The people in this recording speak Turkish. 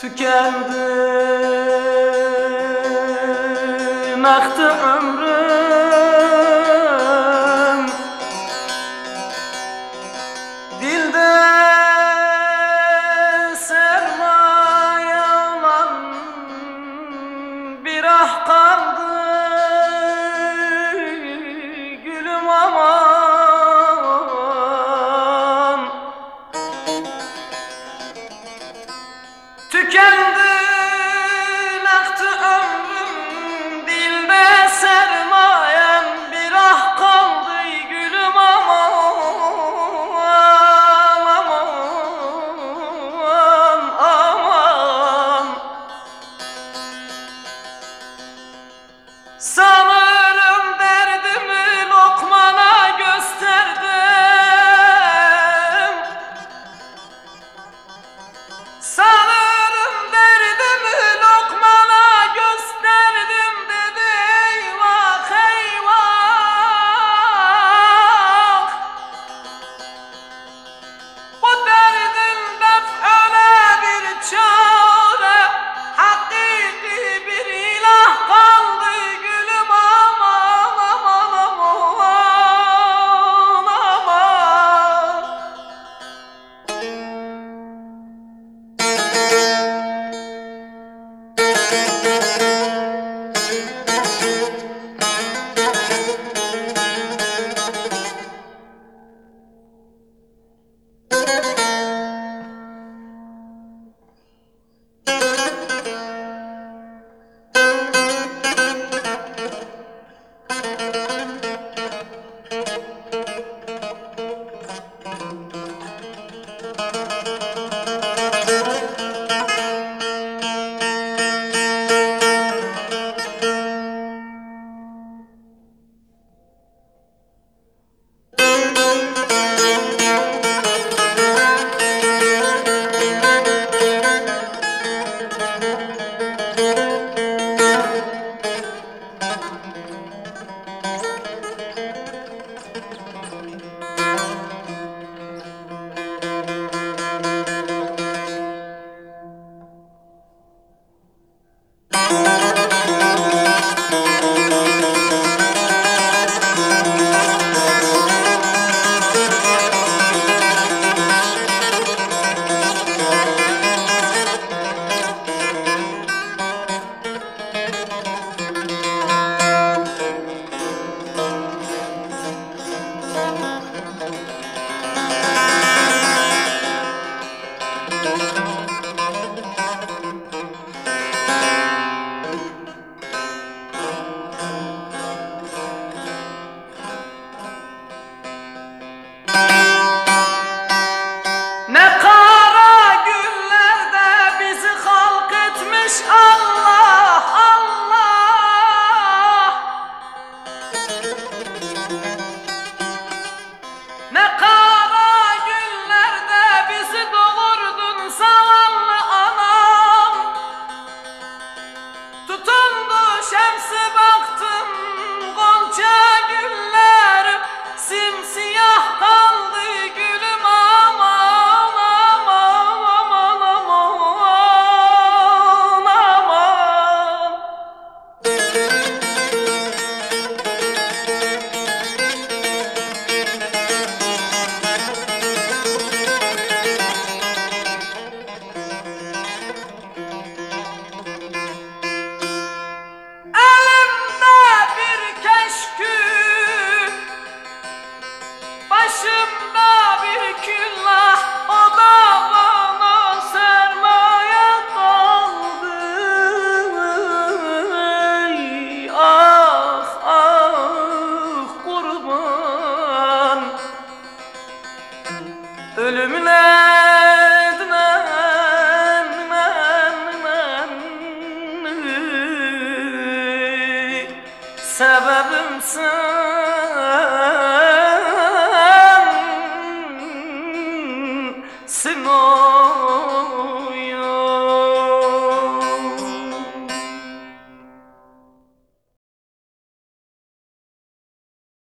Tükendi Aktı ömrüm. Dilde sermayem Bir ah kaldı す。